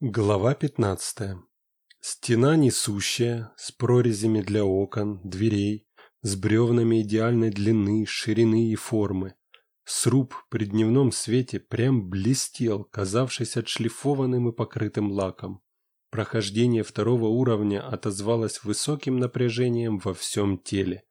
Глава 15. Стена несущая, с прорезями для окон, дверей, с бревнами идеальной длины, ширины и формы. Сруб при дневном свете прям блестел, казавшись отшлифованным и покрытым лаком. Прохождение второго уровня отозвалось высоким напряжением во всем теле.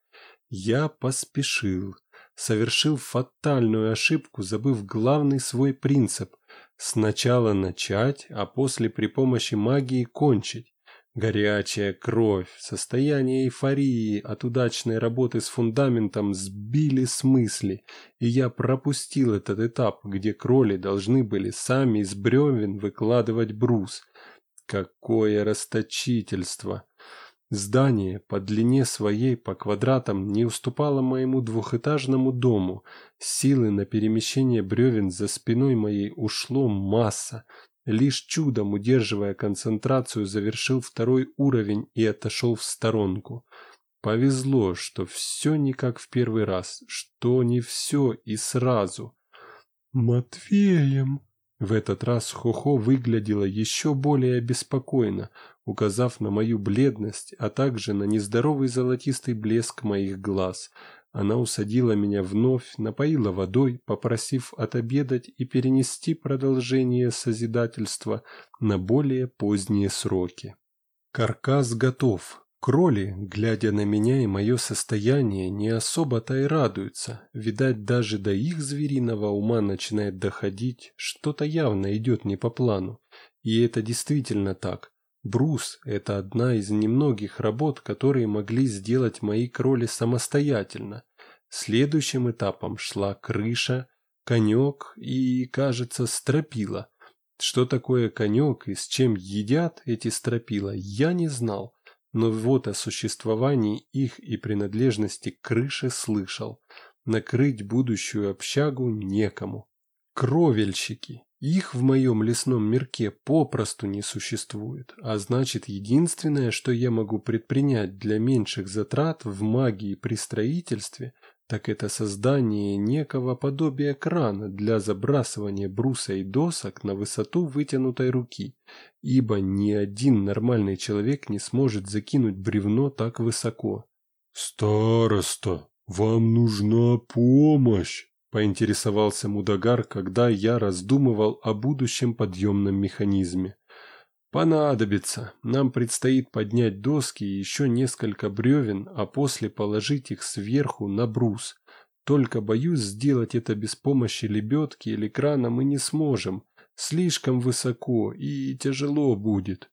Я поспешил, совершил фатальную ошибку, забыв главный свой принцип – Сначала начать, а после при помощи магии кончить. Горячая кровь, состояние эйфории от удачной работы с фундаментом сбили с мысли, и я пропустил этот этап, где кроли должны были сами из бревен выкладывать брус. Какое расточительство! Здание по длине своей по квадратам не уступало моему двухэтажному дому. Силы на перемещение бревен за спиной моей ушло масса. Лишь чудом, удерживая концентрацию, завершил второй уровень и отошел в сторонку. Повезло, что все не как в первый раз, что не все и сразу. «Матвеем!» В этот раз Хохо выглядела еще более обеспокоенно, указав на мою бледность, а также на нездоровый золотистый блеск моих глаз. Она усадила меня вновь, напоила водой, попросив отобедать и перенести продолжение созидательства на более поздние сроки. Каркас готов, Кроли, глядя на меня и мое состояние, не особо-то и радуются. Видать, даже до их звериного ума начинает доходить, что-то явно идет не по плану. И это действительно так. Брус – это одна из немногих работ, которые могли сделать мои кроли самостоятельно. Следующим этапом шла крыша, конек и, кажется, стропила. Что такое конек и с чем едят эти стропила, я не знал но вот о существовании их и принадлежности к крыше слышал. Накрыть будущую общагу некому. Кровельщики. Их в моем лесном мирке попросту не существует, а значит единственное, что я могу предпринять для меньших затрат в магии при строительстве, так это создание некого подобия крана для забрасывания бруса и досок на высоту вытянутой руки, ибо ни один нормальный человек не сможет закинуть бревно так высоко. «Староста, вам нужна помощь!» – поинтересовался Мудагар, когда я раздумывал о будущем подъемном механизме. Понадобится. Нам предстоит поднять доски и еще несколько бревен, а после положить их сверху на брус. Только боюсь, сделать это без помощи лебедки или крана мы не сможем. Слишком высоко и тяжело будет.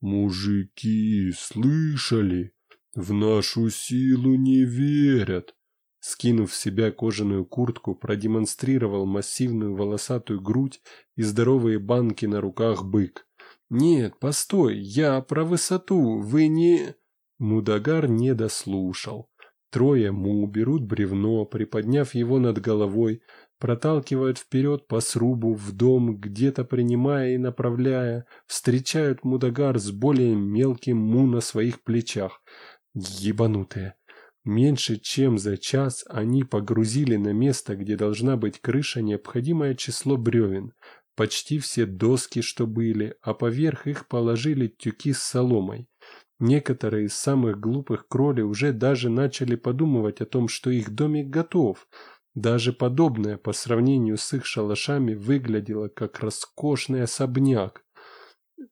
Мужики, слышали? В нашу силу не верят. Скинув с себя кожаную куртку, продемонстрировал массивную волосатую грудь и здоровые банки на руках бык. «Нет, постой, я про высоту, вы не...» Мудагар не дослушал. Трое му берут бревно, приподняв его над головой, проталкивают вперед по срубу в дом, где-то принимая и направляя, встречают Мудагар с более мелким му на своих плечах. Ебанутые. Меньше чем за час они погрузили на место, где должна быть крыша, необходимое число бревен – почти все доски, что были, а поверх их положили тюки с соломой. Некоторые из самых глупых кроли уже даже начали подумывать о том, что их домик готов. Даже подобное по сравнению с их шалашами выглядело как роскошный особняк.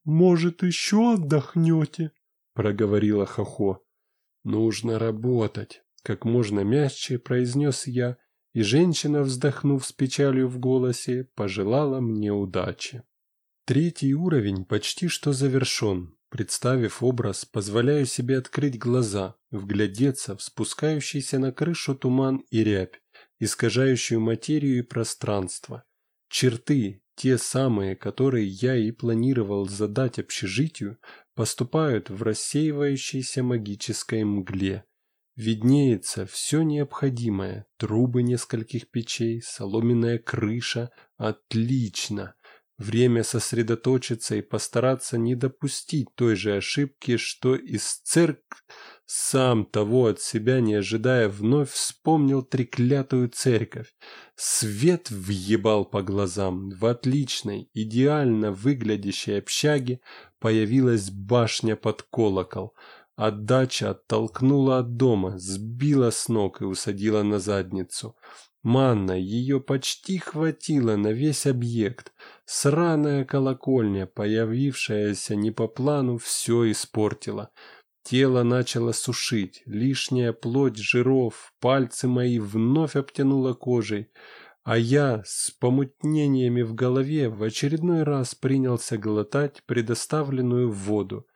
«Может, еще отдохнете?» – проговорила Хохо. «Нужно работать», – как можно мягче произнес я и женщина, вздохнув с печалью в голосе, пожелала мне удачи. Третий уровень почти что завершен. Представив образ, позволяю себе открыть глаза, вглядеться в спускающийся на крышу туман и рябь, искажающую материю и пространство. Черты, те самые, которые я и планировал задать общежитию, поступают в рассеивающейся магической мгле. Виднеется все необходимое. Трубы нескольких печей, соломенная крыша. Отлично. Время сосредоточиться и постараться не допустить той же ошибки, что и с церк... Сам того от себя не ожидая, вновь вспомнил треклятую церковь. Свет въебал по глазам. В отличной, идеально выглядящей общаге появилась башня под колокол. Отдача оттолкнула от дома, сбила с ног и усадила на задницу. Манна, ее почти хватило на весь объект. Сраная колокольня, появившаяся не по плану, все испортила. Тело начало сушить, лишняя плоть жиров, пальцы мои вновь обтянуло кожей, а я с помутнениями в голове в очередной раз принялся глотать предоставленную воду.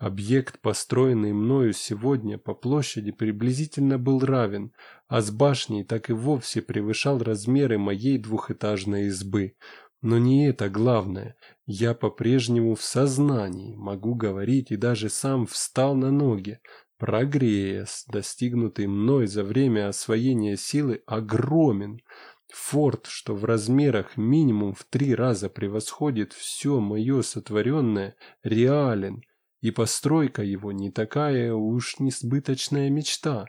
Объект, построенный мною сегодня по площади, приблизительно был равен, а с башней так и вовсе превышал размеры моей двухэтажной избы. Но не это главное. Я по-прежнему в сознании, могу говорить и даже сам встал на ноги. Прогресс, достигнутый мной за время освоения силы, огромен. Форт, что в размерах минимум в три раза превосходит все мое сотворенное, реален – и постройка его не такая уж несбыточная мечта,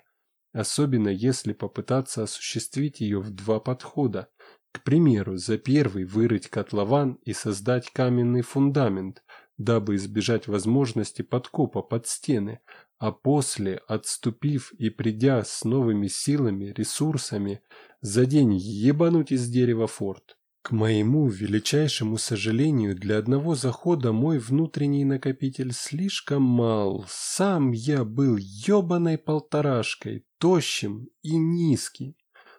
особенно если попытаться осуществить ее в два подхода. К примеру, за первый вырыть котлован и создать каменный фундамент, дабы избежать возможности подкопа под стены, а после, отступив и придя с новыми силами, ресурсами, за день ебануть из дерева форт. К моему величайшему сожалению, для одного захода мой внутренний накопитель слишком мал. Сам я был ебаной полторашкой, тощим и низкий.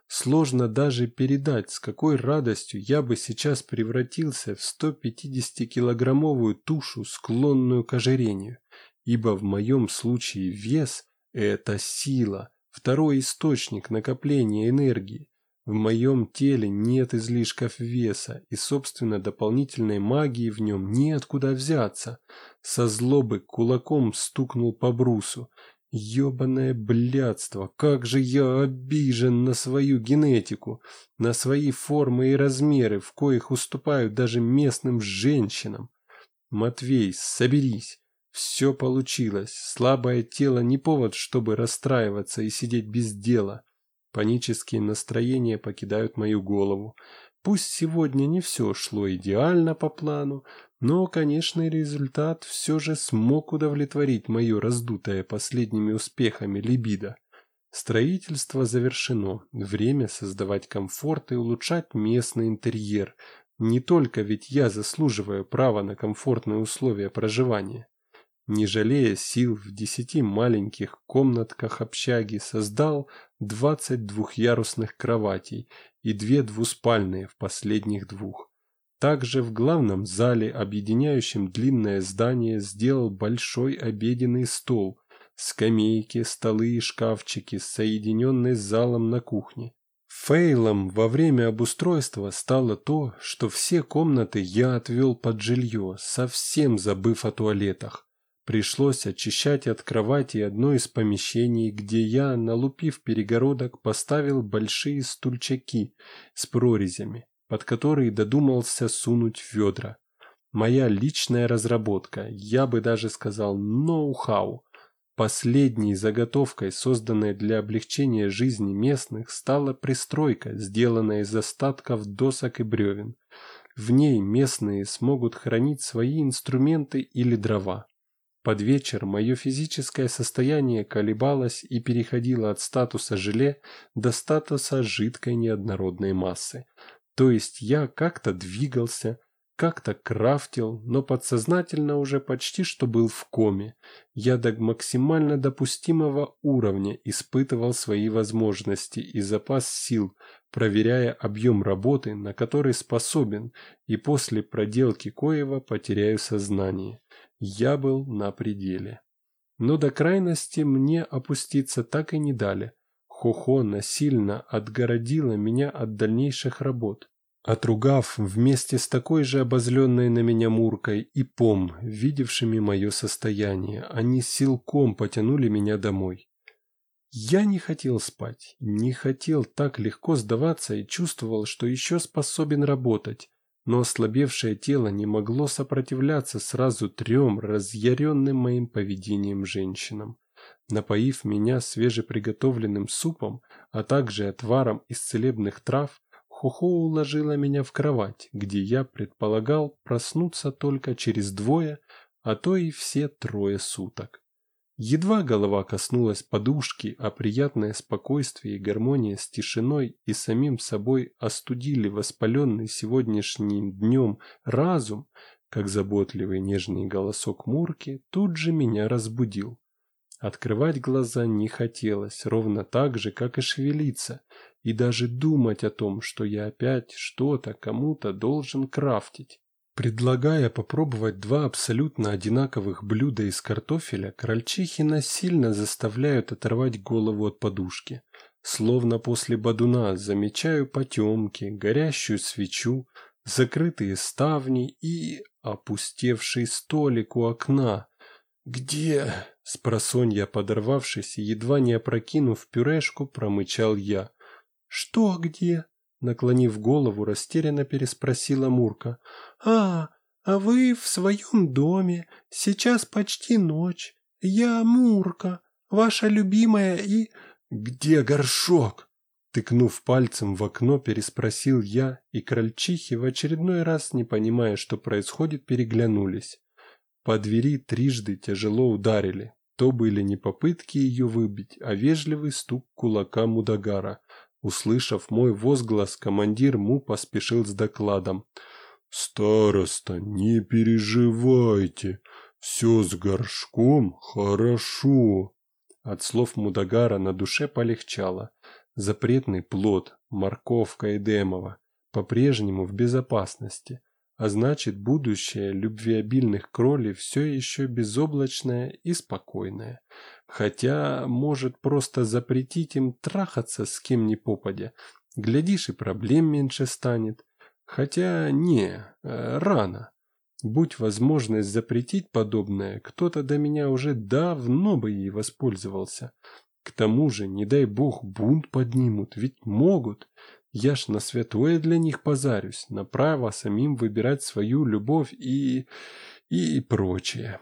Сложно даже передать, с какой радостью я бы сейчас превратился в 150-килограммовую тушу, склонную к ожирению. Ибо в моем случае вес – это сила, второй источник накопления энергии. В моем теле нет излишков веса, и, собственно, дополнительной магии в нем неоткуда взяться. Со злобы кулаком стукнул по брусу. Ёбаное блядство, как же я обижен на свою генетику, на свои формы и размеры, в коих уступают даже местным женщинам. Матвей, соберись. Все получилось. Слабое тело не повод, чтобы расстраиваться и сидеть без дела. Панические настроения покидают мою голову. Пусть сегодня не все шло идеально по плану, но конечный результат все же смог удовлетворить мое раздутое последними успехами либидо. Строительство завершено. Время создавать комфорт и улучшать местный интерьер. Не только ведь я заслуживаю права на комфортные условия проживания не жалея сил в десяти маленьких комнатках общаги, создал двадцать двухъярусных кроватей и две двуспальные в последних двух. Также в главном зале, объединяющем длинное здание, сделал большой обеденный стол, скамейки, столы и шкафчики, соединенные с залом на кухне. Фейлом во время обустройства стало то, что все комнаты я отвел под жилье, совсем забыв о туалетах. Пришлось очищать от кровати одно из помещений, где я, налупив перегородок, поставил большие стульчаки с прорезями, под которые додумался сунуть ведра. Моя личная разработка, я бы даже сказал ноу-хау. Последней заготовкой, созданной для облегчения жизни местных, стала пристройка, сделанная из остатков досок и бревен. В ней местные смогут хранить свои инструменты или дрова. Под вечер мое физическое состояние колебалось и переходило от статуса желе до статуса жидкой неоднородной массы. То есть я как-то двигался, как-то крафтил, но подсознательно уже почти что был в коме. Я до максимально допустимого уровня испытывал свои возможности и запас сил, проверяя объем работы, на который способен, и после проделки коего потеряю сознание. Я был на пределе. Но до крайности мне опуститься так и не дали. Хохо насильно отгородила меня от дальнейших работ. Отругав вместе с такой же обозленной на меня Муркой и Пом, видевшими мое состояние, они силком потянули меня домой. Я не хотел спать, не хотел так легко сдаваться и чувствовал, что еще способен работать. Но ослабевшее тело не могло сопротивляться сразу трем разъяренным моим поведением женщинам. Напоив меня свежеприготовленным супом, а также отваром из целебных трав, Хохо уложила меня в кровать, где я предполагал проснуться только через двое, а то и все трое суток. Едва голова коснулась подушки, а приятное спокойствие и гармония с тишиной и самим собой остудили воспаленный сегодняшним днем разум, как заботливый нежный голосок Мурки тут же меня разбудил. Открывать глаза не хотелось, ровно так же, как и шевелиться, и даже думать о том, что я опять что-то кому-то должен крафтить. Предлагая попробовать два абсолютно одинаковых блюда из картофеля, крольчихи насильно заставляют оторвать голову от подушки. Словно после бадуна замечаю потемки, горящую свечу, закрытые ставни и опустевший столик у окна. «Где?» — спросонья подорвавшись едва не опрокинув пюрешку, промычал я. «Что где?» Наклонив голову, растерянно переспросила Мурка. «А, а вы в своем доме. Сейчас почти ночь. Я Мурка, ваша любимая и...» «Где горшок?» Тыкнув пальцем в окно, переспросил я, и крольчихи, в очередной раз не понимая, что происходит, переглянулись. По двери трижды тяжело ударили. То были не попытки ее выбить, а вежливый стук кулака Мудагара. Услышав мой возглас, командир Му поспешил с докладом. «Староста, не переживайте, все с горшком хорошо». От слов Мудагара на душе полегчало. Запретный плод, морковка Эдемова, по-прежнему в безопасности. А значит, будущее любвеобильных кролей все еще безоблачное и спокойное. Хотя, может, просто запретить им трахаться с кем ни попадя. Глядишь, и проблем меньше станет. Хотя, не, э, рано. Будь возможность запретить подобное, кто-то до меня уже давно бы ей воспользовался. К тому же, не дай бог, бунт поднимут, ведь могут. Я ж на святое для них позарюсь, на право самим выбирать свою любовь и... и прочее.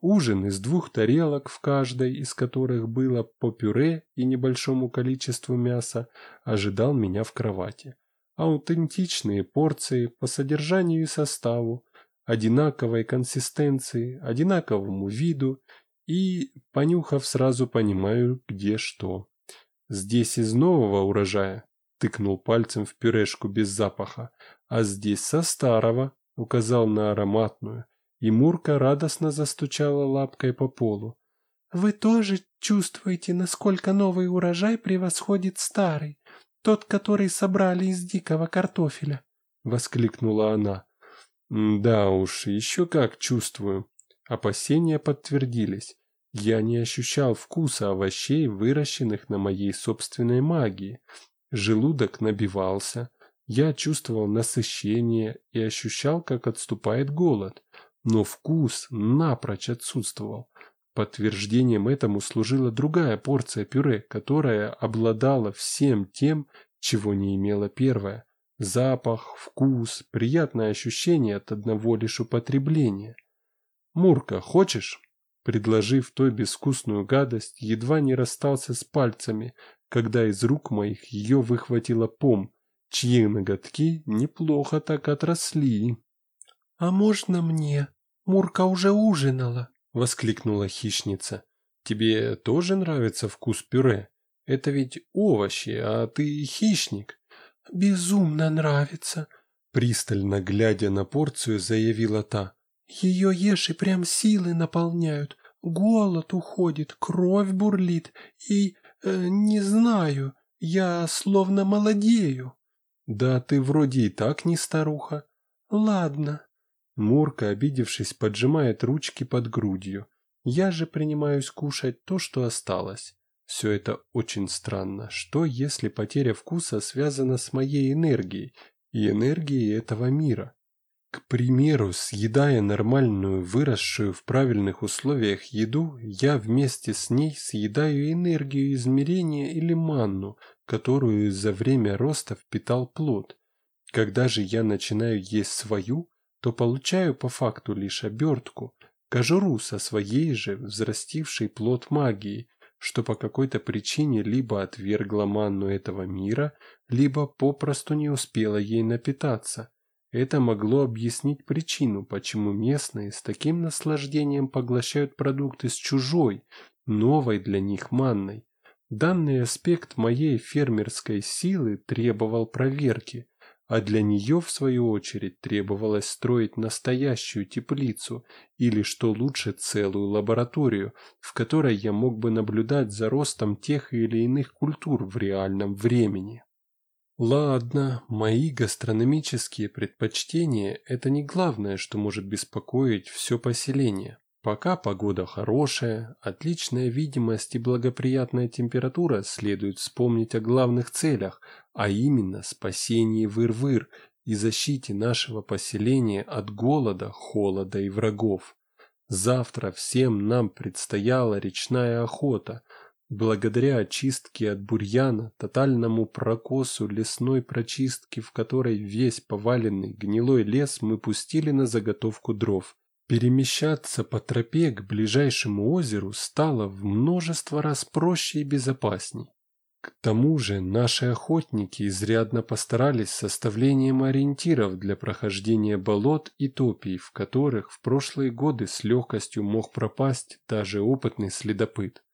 Ужин из двух тарелок, в каждой из которых было по пюре и небольшому количеству мяса, ожидал меня в кровати. Аутентичные порции по содержанию и составу, одинаковой консистенции, одинаковому виду и, понюхав, сразу понимаю, где что. Здесь из нового урожая, тыкнул пальцем в пюрешку без запаха, а здесь со старого, указал на ароматную, и Мурка радостно застучала лапкой по полу. «Вы тоже чувствуете, насколько новый урожай превосходит старый, тот, который собрали из дикого картофеля?» — воскликнула она. «Да уж, еще как чувствую». Опасения подтвердились. Я не ощущал вкуса овощей, выращенных на моей собственной магии. Желудок набивался. Я чувствовал насыщение и ощущал, как отступает голод. Но вкус напрочь отсутствовал. Подтверждением этому служила другая порция пюре, которая обладала всем тем, чего не имела первая. Запах, вкус, приятное ощущение от одного лишь употребления. «Мурка, хочешь?» Предложив той безвкусную гадость, едва не расстался с пальцами, когда из рук моих ее выхватила пом, чьи ноготки неплохо так отросли. «А можно мне? Мурка уже ужинала!» — воскликнула хищница. «Тебе тоже нравится вкус пюре? Это ведь овощи, а ты хищник». «Безумно нравится!» Пристально глядя на порцию, заявила та. «Ее ешь и прям силы наполняют. Голод уходит, кровь бурлит, и Э, «Не знаю, я словно молодею». «Да ты вроде и так не старуха». «Ладно». Мурка, обидевшись, поджимает ручки под грудью. Я же принимаюсь кушать то, что осталось. Все это очень странно. Что, если потеря вкуса связана с моей энергией и энергией этого мира? К примеру, съедая нормальную, выросшую в правильных условиях еду, я вместе с ней съедаю энергию измерения или манну, которую за время роста впитал плод. Когда же я начинаю есть свою, то получаю по факту лишь обертку, кожуру со своей же взрастившей плод магии, что по какой-то причине либо отвергла манну этого мира, либо попросту не успела ей напитаться. Это могло объяснить причину, почему местные с таким наслаждением поглощают продукты с чужой, новой для них манной. Данный аспект моей фермерской силы требовал проверки, а для нее, в свою очередь, требовалось строить настоящую теплицу или, что лучше, целую лабораторию, в которой я мог бы наблюдать за ростом тех или иных культур в реальном времени. Ладно, мои гастрономические предпочтения – это не главное, что может беспокоить все поселение. Пока погода хорошая, отличная видимость и благоприятная температура, следует вспомнить о главных целях, а именно спасении Выр-Выр и защите нашего поселения от голода, холода и врагов. Завтра всем нам предстояла речная охота. Благодаря очистке от бурьяна, тотальному прокосу лесной прочистки, в которой весь поваленный гнилой лес мы пустили на заготовку дров. Перемещаться по тропе к ближайшему озеру стало в множество раз проще и безопасней. К тому же наши охотники изрядно постарались с составлением ориентиров для прохождения болот и топий, в которых в прошлые годы с легкостью мог пропасть даже опытный следопыт.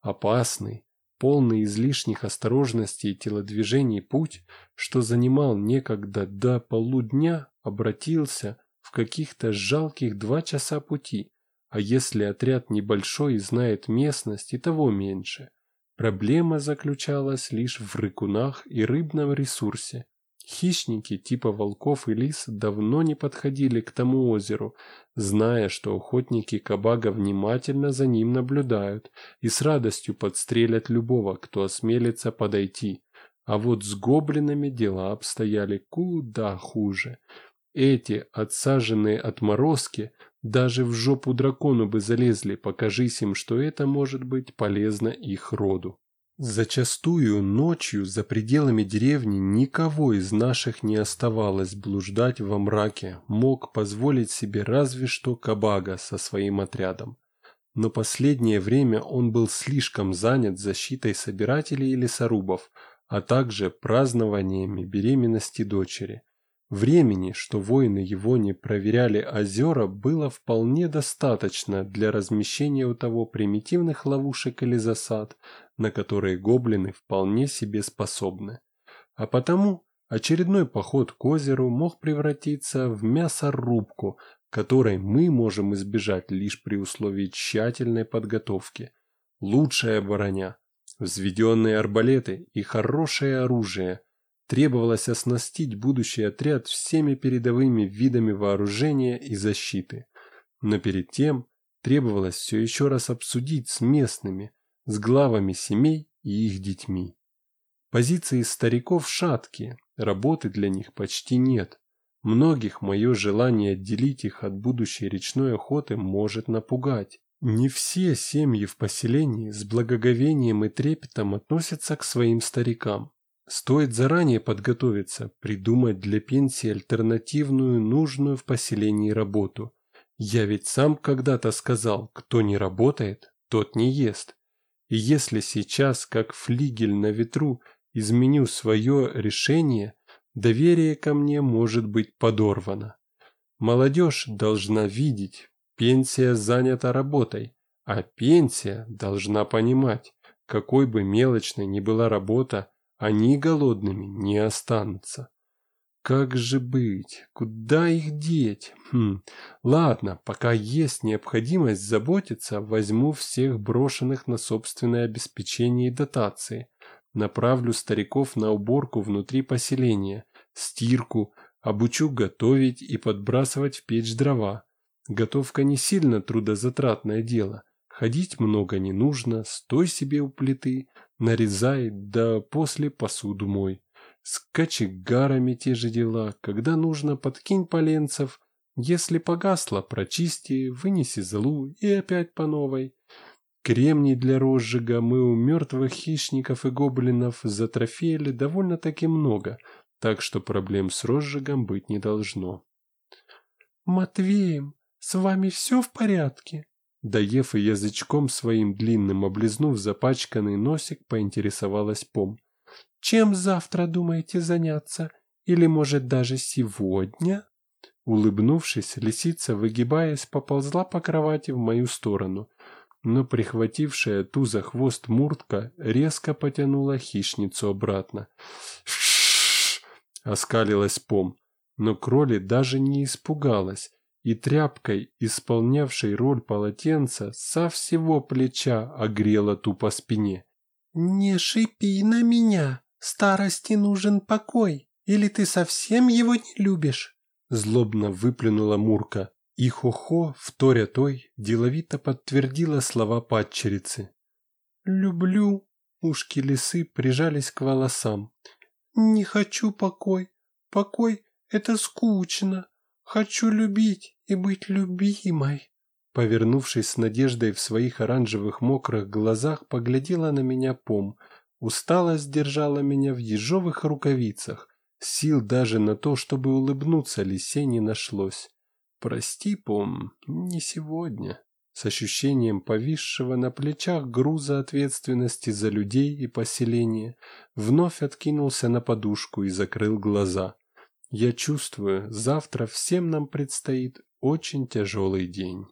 Опасный, полный излишних осторожностей и телодвижений путь, что занимал некогда до полудня, обратился – в каких-то жалких два часа пути, а если отряд небольшой и знает местность, и того меньше. Проблема заключалась лишь в рыкунах и рыбном ресурсе. Хищники типа волков и лис давно не подходили к тому озеру, зная, что охотники Кабага внимательно за ним наблюдают и с радостью подстрелят любого, кто осмелится подойти. А вот с гоблинами дела обстояли куда хуже. Эти отсаженные отморозки даже в жопу дракону бы залезли, покажись им, что это может быть полезно их роду. Зачастую ночью за пределами деревни никого из наших не оставалось блуждать во мраке, мог позволить себе разве что Кабага со своим отрядом. Но последнее время он был слишком занят защитой собирателей и лесорубов, а также празднованиями беременности дочери. Времени, что воины его не проверяли озера, было вполне достаточно для размещения у того примитивных ловушек или засад, на которые гоблины вполне себе способны. А потому очередной поход к озеру мог превратиться в мясорубку, которой мы можем избежать лишь при условии тщательной подготовки. Лучшая броня, взведенные арбалеты и хорошее оружие – Требовалось оснастить будущий отряд всеми передовыми видами вооружения и защиты. Но перед тем требовалось все еще раз обсудить с местными, с главами семей и их детьми. Позиции стариков шаткие, работы для них почти нет. Многих мое желание отделить их от будущей речной охоты может напугать. Не все семьи в поселении с благоговением и трепетом относятся к своим старикам. Стоит заранее подготовиться, придумать для пенсии альтернативную, нужную в поселении работу. Я ведь сам когда-то сказал, кто не работает, тот не ест. И если сейчас, как флигель на ветру, изменю свое решение, доверие ко мне может быть подорвано. Молодежь должна видеть, пенсия занята работой, а пенсия должна понимать, какой бы мелочной ни была работа, они голодными не останутся. Как же быть? Куда их деть? Хм, ладно, пока есть необходимость заботиться, возьму всех брошенных на собственное обеспечение и дотации. Направлю стариков на уборку внутри поселения, стирку, обучу готовить и подбрасывать в печь дрова. Готовка не сильно трудозатратное дело. Ходить много не нужно, стой себе у плиты, нарезай, да после посуду мой. С кочегарами те же дела, когда нужно, подкинь поленцев, если погасло, прочисти, вынеси злу и опять по новой. Кремний для розжига мы у мертвых хищников и гоблинов затрофеяли довольно-таки много, так что проблем с розжигом быть не должно. «Матвеем, с вами все в порядке?» Доев и язычком своим длинным облизнув запачканный носик, поинтересовалась Пом. «Чем завтра думаете заняться? Или, может, даже сегодня?» Улыбнувшись, лисица, выгибаясь, поползла по кровати в мою сторону, но прихватившая ту за хвост Муртка резко потянула хищницу обратно. «Ш-ш-ш!» — оскалилась Пом, но Кроли даже не испугалась, и тряпкой, исполнявшей роль полотенца, со всего плеча огрела ту по спине. «Не шипи на меня! Старости нужен покой! Или ты совсем его не любишь?» Злобно выплюнула Мурка, и Хохо, вторя той, деловито подтвердила слова падчерицы. «Люблю!» Ушки лисы прижались к волосам. «Не хочу покой. Покой — это скучно. Хочу любить и быть любимой. Повернувшись с надеждой в своих оранжевых мокрых глазах, поглядела на меня Пом. Усталость держала меня в ежовых рукавицах. Сил даже на то, чтобы улыбнуться лисе не нашлось. Прости, Пом, не сегодня. С ощущением повисшего на плечах груза ответственности за людей и поселение, вновь откинулся на подушку и закрыл глаза. Я чувствую, завтра всем нам предстоит очень тяжелый день.